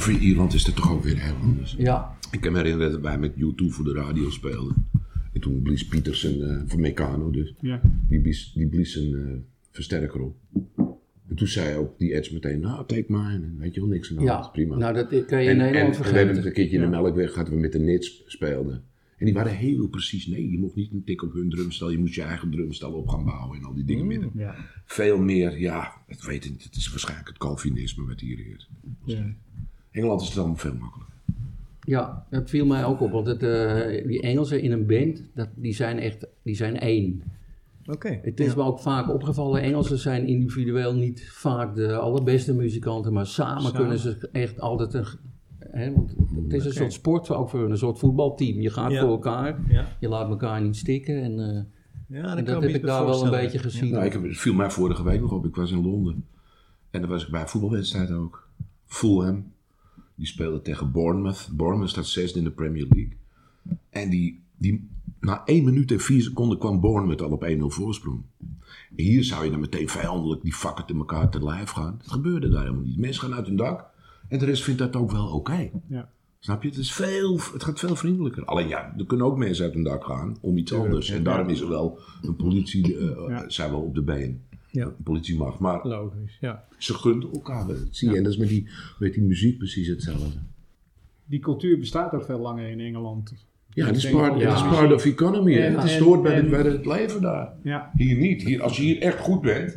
In Ierland is het toch ook weer heel anders. Ja, Ik kan me herinneren dat wij met U2 voor de radio speelden. En toen blies Pietersen, eh van Meccano dus, Ja. die blies, die blies een eh, versterker op. En toen zei ook die Edge meteen, nou, take mine. En weet je wel, niks aan de ja. hand, prima. nou dat kan je en, in Nederland en we hebben vergeten. het een keertje in de Melkweg gehad, we met de Nits speelden. En die waren heel precies, nee, je mocht niet een tik op hun drumstel, je moest je eigen drumstel op gaan bouwen en al die dingen midden. Ja. Veel meer, ja, ik weet het niet, het is waarschijnlijk het Calvinisme wat hier heerst. Ja. Engeland is het allemaal veel makkelijker. Ja, dat viel mij ook op, want het, eh, die Engelsen in een band, dat, die zijn echt, die zijn één. Oké. Het is me ook vaak opgevallen, Engelsen zijn individueel niet vaak de allerbeste muzikanten, maar samen, Samen. kunnen ze echt altijd een... Hè, want het is een soort sport, ook voor hun, een soort voetbalteam. Je gaat Ja. voor elkaar, Ja, je laat elkaar niet stikken en, eh, ja en dat heb ik daar wel een beetje gezien. Nou, ik heb, het viel mij vorige week nog op. Ik was in Londen. En daar was ik bij een voetbalwedstrijd ook. Fulham. Die speelde tegen Bournemouth. Bournemouth staat zesde in de Premier League. En die, die, na 1 minuut en 4 seconden kwam Bournemouth al op 1-0 voorsprong. En hier zou je dan meteen vijandelijk die vakken te elkaar te lijf gaan. Dat gebeurde daar helemaal niet. Mensen gaan uit hun dak. En de rest vindt dat ook wel oké. Ja. Snap je? Het, is veel, het gaat veel vriendelijker. Alleen ja, er kunnen ook mensen uit hun dak gaan om iets anders. En daarom is er wel een politie, eh, zijn wel op de been. Ja. Politiemacht. Maar Logisch, ja. ze gunnen elkaar. Dat zie je. En dat is met die, met die muziek precies hetzelfde. Die cultuur bestaat ook veel langer in Engeland. Ja, het is part, is ja. part of economy. En- het is hoort bij, bij het leven daar. Ja, Hier niet. Hier, als je hier echt goed bent,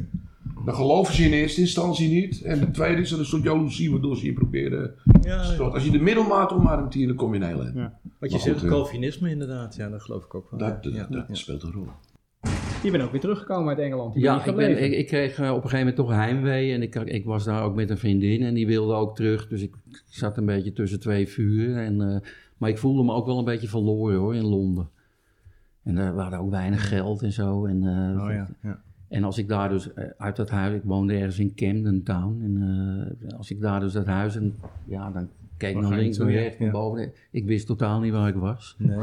dan geloven ze in eerste instantie niet. En de tweede is er een soort jaloezie waardoor ze je proberen. ja Als je de middelmaat omarmt hier, dan kom je in heel eind. Ja. wat je zegt, Calvinisme inderdaad. Ja, dat geloof ik ook wel. Dat, dat, ja. dat ja. speelt een rol. Je bent ook weer teruggekomen uit Engeland. Je Ja, ik, ben, ik, ik kreeg eh, op een gegeven moment toch heimwee en ik, ik was daar ook met een vriendin en die wilde ook terug. Dus ik zat een beetje tussen twee vuren. En, eh, maar ik voelde me ook wel een beetje verloren hoor, in Londen. En er waren ook weinig geld en zo. En, eh, Oh ja, ja. en als ik daar dus uit dat huis, ik woonde ergens in Camden Town. En eh, als ik daar dus dat huis, en ja, dan keek ik naar links, ja, rechts, ja. boven. Ik wist totaal niet waar ik was. Nee.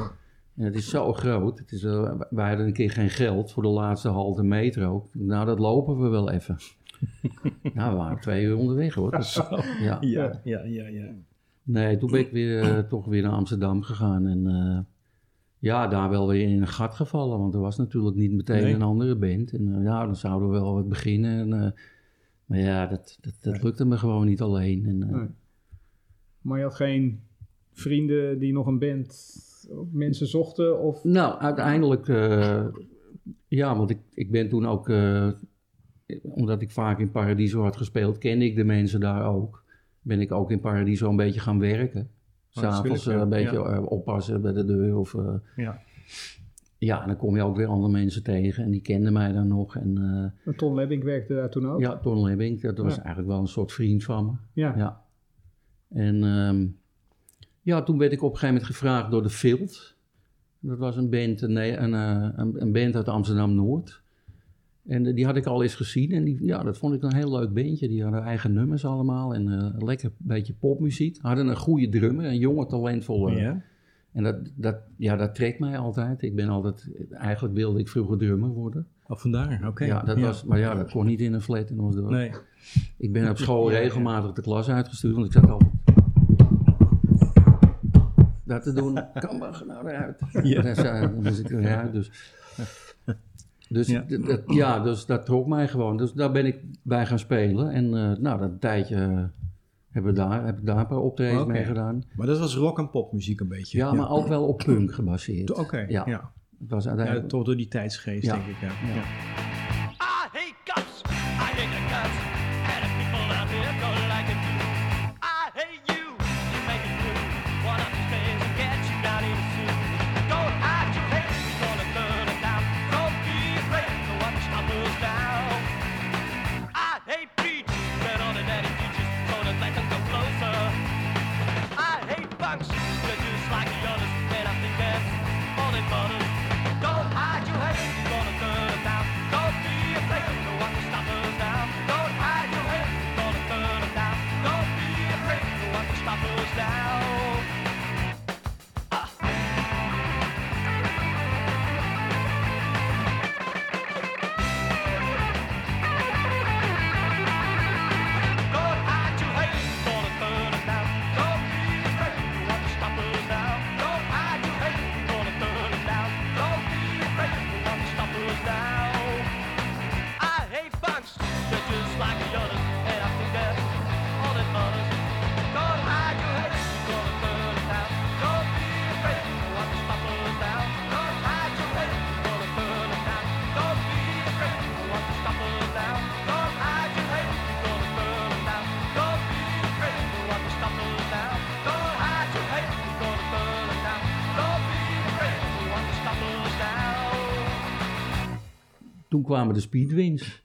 En het is zo groot. Het is, eh, wij hadden een keer geen geld voor de laatste halte metro. Nou, dat lopen we wel even. *laughs* nou, we waren twee uur onderweg hoor. Dus, *laughs* ja. Ja, ja, ja, ja. Nee, toen ben ik weer, eh, toch weer naar Amsterdam gegaan. En eh, ja, daar wel weer in een gat gevallen. Want er was natuurlijk niet meteen Nee. een andere band. En ja, dan zouden we wel wat beginnen. En, eh, maar ja, dat, dat, dat lukte me gewoon niet alleen. En, eh, Nee. Maar je had geen vrienden die nog een band mensen zochten? Of... Nou, uiteindelijk, eh, ja, want ik, ik ben toen ook, eh, omdat ik vaak in Paradiso had gespeeld, kende ik de mensen daar ook. Ben ik ook in Paradiso een beetje gaan werken. S'avonds natuurlijk, eh, een beetje oppassen bij de deur. Of, Ja. ja, en dan kom je ook weer andere mensen tegen en die kenden mij dan nog. En Ton Lebbink werkte daar toen ook? ja, Ton Lebbink, dat was Ja. eigenlijk wel een soort vriend van me. Ja. Ja. En ehm, ja, toen werd ik op een gegeven moment gevraagd door de Field. Dat was een band, een, een, eh, een, een band uit Amsterdam-Noord. En eh, die had ik al eens gezien en die, ja, dat vond ik een heel leuk bandje. Die hadden eigen nummers allemaal en eh, lekker beetje popmuziek. Hadden een goede drummer, een jonge, talentvolle. Ja. En dat, dat, ja, dat trekt mij altijd. Ik ben altijd, eigenlijk wilde ik vroeger drummer worden. Oh, vandaar, oké. Ja, dat Was, maar ja, dat kon niet in een flat in Osdorp. Nee. Ik ben op school *laughs* regelmatig de klas uitgestuurd, want ik zat altijd... Dat te doen, *laughs* kan maar nou eruit. Ja. Dan, zei- dan moest ik eruit, dus... *laughs* Dus Ja. Dat, ja, dus dat trok mij gewoon. Dus daar ben ik bij gaan spelen. En eh, nou, dat tijdje eh, hebben we daar, heb ik daar een paar optredens mee gedaan. Maar dat was rock en popmuziek een beetje. Ja, maar ook wel op punk gebaseerd. Oké, Ja. ja. Het was uiteindelijk... toch door die tijdsgeest, denk ik. Ja. Toen kwamen de Speedwins.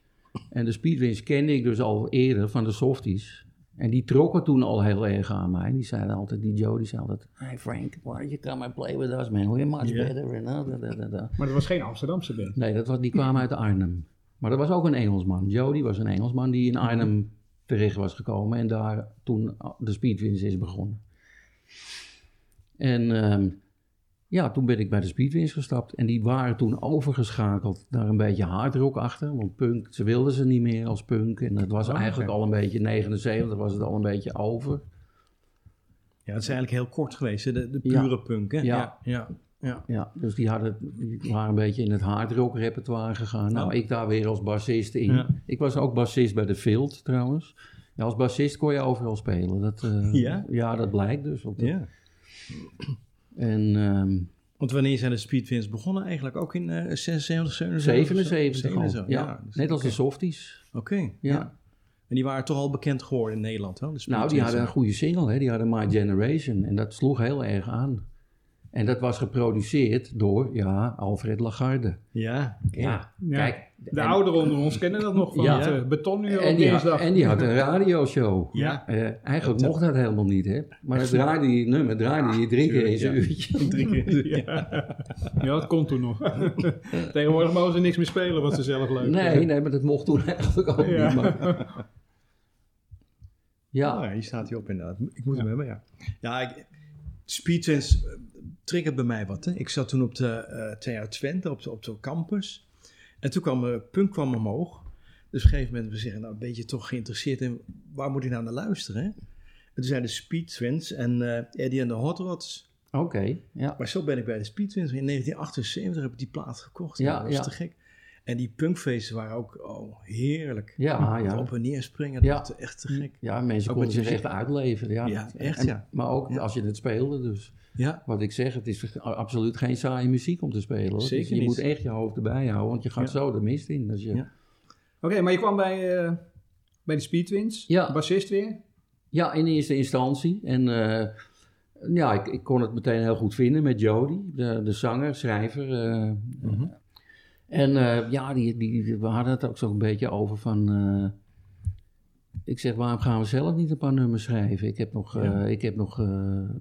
En de Speedwins kende ik dus al eerder van de Softies. En die trokken toen al heel erg aan mij. Die zeiden altijd, die Joe, die zei altijd... Hey Frank, why don't you come and play with us, man? We're much better. And da, da, da, da, da. Maar dat was geen Amsterdamse band. Nee, dat was, die kwamen uit Arnhem. Maar dat was ook een Engelsman. Joe, die was een Engelsman die in Arnhem terecht was gekomen. En daar toen de Speedwins is begonnen. En ehm, ja, toen ben ik bij de Speedwins gestapt. En die waren toen overgeschakeld naar een beetje hardrock achter. Want punk, ze wilden ze niet meer als punk. En het was Oh, eigenlijk al een beetje, 79 was het al een beetje over. Ja, het is eigenlijk heel kort geweest? De, Ja. pure punk, hè? Ja. Ja, ja, ja. Dus die, hadden, die waren een beetje in het hardrock repertoire gegaan. Nou, Oh. ik daar weer als bassist in. Ja. Ik was ook bassist bij de Field trouwens. Ja, als bassist kon je overal spelen. Dat, eh, Ja? Ja, dat blijkt dus. Dat- ja. En ehm, Want wanneer zijn de speedwins begonnen eigenlijk? Ook in eh 76, 77? 77 al. 77, Ja, dus- net als de Softies. Oké, Ja. ja. En die waren toch al bekend geworden in Nederland, hè? Nou, die hadden een goede single, hè? die hadden My Generation. En dat sloeg heel erg aan. En dat was geproduceerd door, ja, Alfred Lagarde. Ja, Ja, Ja. kijk. De en- ouderen onder ons kennen dat nog van Ja. het uh, betonuur En op die, had, en die had een radioshow. Ja. Eh, eigenlijk mocht dat helemaal niet, hè. Maar dat draaide die nummer, draaide die drie keer in zijn ja. uurtje. *laughs* drie keer. ja. ja, dat kon toen nog. *laughs* Tegenwoordig mogen ze niks meer spelen wat ze zelf leuk Nee, vinden. nee, maar dat mocht toen *laughs* eigenlijk ook Ja. niet. Maar, ja, ja, hier staat hij op inderdaad. Ik moet hem hebben, ja. Ja, ik, Speedwins eh, triggert bij mij wat. Hè. Ik zat toen op de eh TH Twente, op de, op de campus. En toen kwam eh, punk kwam omhoog. Dus op een gegeven moment, we zeggen, nou ben je toch geïnteresseerd in, waar moet ik nou naar luisteren? Hè? En toen zijn de Speedwins en Eddie en de Hot Rods. oké. ja. Maar zo ben ik bij de Speedwins. In 1978 heb ik die plaat gekocht. Ja, dat was ja. te gek. En die punkfeesten waren ook oh, heerlijk. Ja, ja. Op en neer springen, Ja. dat was echt te gek. Ja, mensen Ook konden zich echt uitleven. Ja, Ja, echt, En- ja. Maar ook Ja. als je het speelde, dus Ja, wat ik zeg, het is absoluut geen saaie muziek om te spelen. hoor. Zeker Dus je niet. moet echt je hoofd erbij houden, want je gaat zo de mist in. Dus je, Ja. Oké, maar je kwam bij, eh, bij de Speedwins. Ja. Bassist weer. Ja, in eerste instantie. En eh, ja, ik, ik kon het meteen heel goed vinden met Jody, de, de zanger, schrijver. eh. En eh, ja, die, die, we hadden het ook zo'n beetje over van... eh, ik zeg, waarom gaan we zelf niet een paar nummers schrijven? Ik heb nog, eh, ik heb nog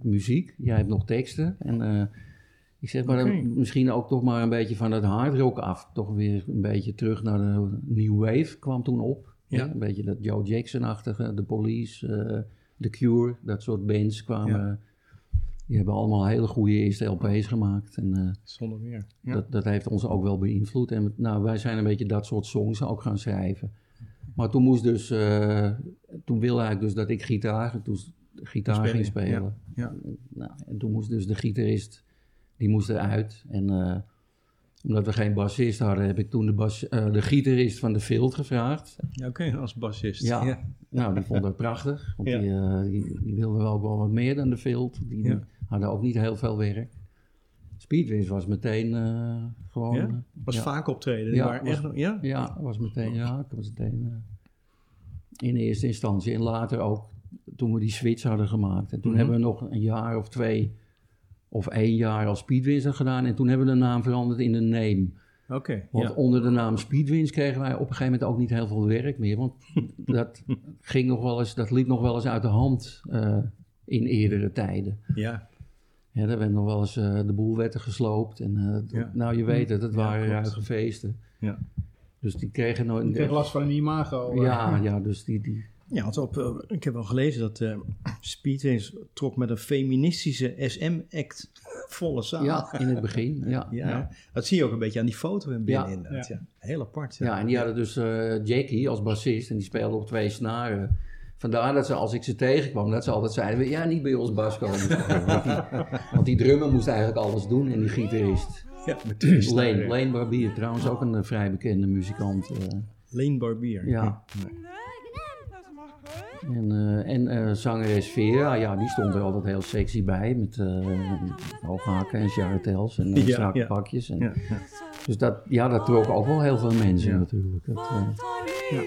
muziek, jij hebt nog teksten. En Ik zeg maar, misschien ook toch maar een beetje van het hardrock af. Toch weer een beetje terug naar de New Wave kwam toen op. Ja. Een beetje dat Joe Jackson-achtige, The Police, The Cure, dat soort bands kwamen. Die hebben allemaal hele goede eerste LP's gemaakt. En eh, Zonder meer. Ja. dat, dat heeft ons ook wel beïnvloed. En nou, wij zijn een beetje dat soort songs ook gaan schrijven. Maar toen moest dus, eh, toen wilde ik dus dat ik gitaar, toen gitaar Spelen, ging spelen. ja. Nou, en toen moest dus de gitarist, die moest eruit. En eh, omdat we geen bassist hadden, heb ik toen de, bas, eh, de gitarist van de Field gevraagd. Ja, Oké, als bassist. Ja, nou, die vond dat prachtig. Want Ja. die, eh, die, die wilden wel ook wel wat meer dan de Field. Die, die Ja. hadden ook niet heel veel werk. Speedways was meteen eh, gewoon... Ja? Was vaak optreden. Ja, was- echt, ja? Ja, was meteen, ja, ik was meteen in eerste instantie. En later ook toen we die switch hadden gemaakt. En toen Mhm. hebben we nog een jaar of twee of één jaar als Speedwinds gedaan. En toen hebben we de naam veranderd in de Name. Oké. Want ja. onder de naam Speedwinds kregen wij op een gegeven moment ook niet heel veel werk meer. Want *laughs* dat, ging nog wel eens, dat liep nog wel eens uit de hand eh, in eerdere tijden. ja. Ja, er werd nog wel eens eh, de boel werd er gesloopt. En, eh, Ja. Nou, je weet het, het Ja, waren ruige feesten. Ja. Dus die kregen nooit... Ik kreeg last van een imago. Ja, ja, dus die... die Ja, want op, eh, ik heb wel gelezen dat eh Speedways trok met een feministische SM-act volle zaal. ja, in het begin. *laughs* Ja, Ja, ja. dat zie je ook een beetje aan die foto in binnen Ja. inderdaad. Ja. Heel apart. Ja, en die hadden dus eh, Jackie als bassist en die speelde op twee snaren. Vandaar dat ze, als ik ze tegenkwam, dat ze altijd zeiden, ja, niet bij ons bas komen. *laughs* want, die, want die drummer moest eigenlijk alles doen en die gitarist. Ja, met twee Lane, Barbier, trouwens ook een vrij bekende muzikant. eh, Lane Barbier. ja. En, uh, en eh, uh, zangeres Vera, ah, ja, die stond er altijd heel sexy bij. Met eh, hooghaken en charretels en uh, strakke pakjes. En. Dus dat, ja, dat trok ook wel heel veel mensen natuurlijk. Dat, ja.